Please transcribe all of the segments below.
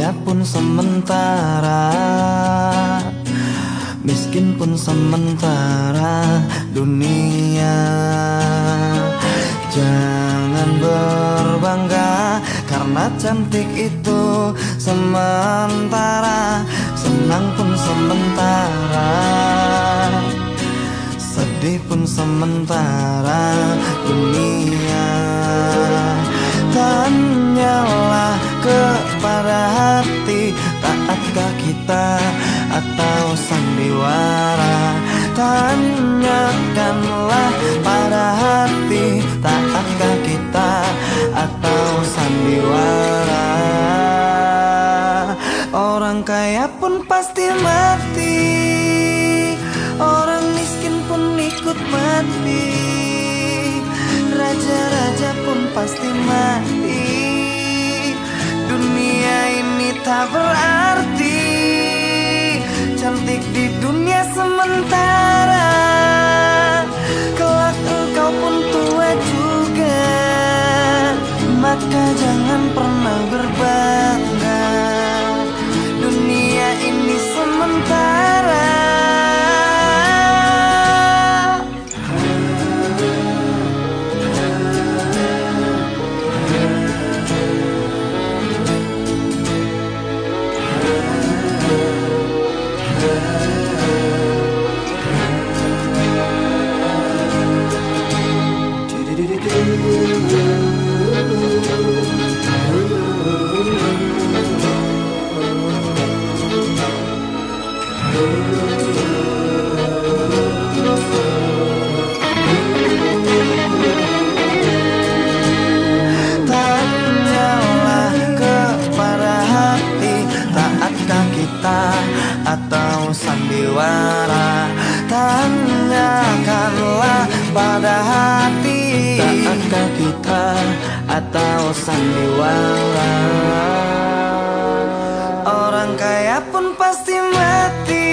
Kaya pun sementara Miskin pun sementara dunia. Jangan berbangga karena cantik itu sementara Senang pun sementara Sedih pun sementara dunia. Tanyalah Kita atau sandiwara Tanyakanlah pada hati Taatkah kita atau sandiwara Orang kaya pun pasti mati. Orang miskin pun ikut mati. Raja-raja pun pasti mati. Dunia ini tak berarti Cantik di dunia sementara. Kelak engkau pun tua juga. Maka jangan pernah berbangga Atau sandiwara. Tanyakanlah pada hati Taatkah kita atau sandiwara. Orang kaya pun pasti mati.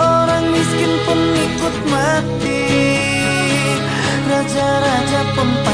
Orang miskin pun ikut mati. Raja-raja pun pasti